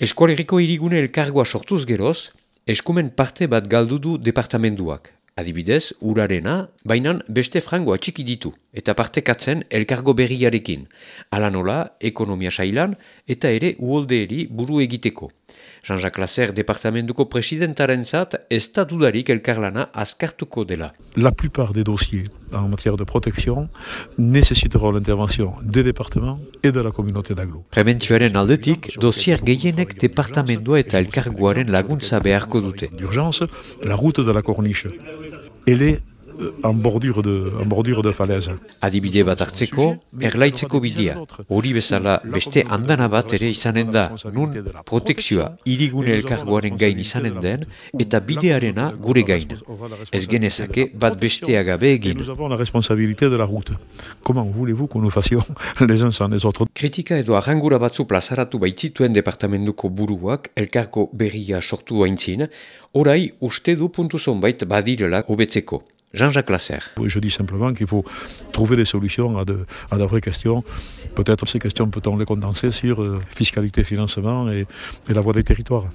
Eskualeriko irigune elkargoa sortuz geroz, eskumen parte bat galdu du departamenduak. Adibidez, urarena, bainan beste frangoa txiki ditu, eta partekatzen elkargo berriarekin. Ala nola, ekonomia sailan, eta ere uoldeeri buru egiteko. Jean-Jacques Lasser departamentuko presidentaren zat, ez da dudarik elkarlana azkartuko dela. La plupart des dossiers en matière de protection nécessiteront l'intervention des départements et de la communauté d'agglo. Prebentzioaren aldetik, dosier gehienek departamentua eta elkargoaren laguntza beharko dute. D'urgence, la route de la corniche. Elle est en bordure de, en bordure de falaise. Adibide bat hartzeko, erlaitzeko bidea. Hori bezala beste andana bat ere izanen da, nun protekzioa irigune elkargoaren gain izanen den, eta bidearena gure gain. Ez genezake bat besteak gabe egin. nous avons la responsabilité de la route. Comment voulez-vous que nous fassions les uns sans les autres Kritika edo arrangura batzu plazaratu baitzituen departamentuko buruak elkarko berria sortu aintzin, orai uste du puntu zonbait badirela hobetzeko. Jean-Jacques Lasser. Je dis simplement qu'il faut trouver des solutions à de, à de vraies questions. Peut-être ces questions peut-on les condenser sur euh, fiscalité, financement et, et la voie des territoires.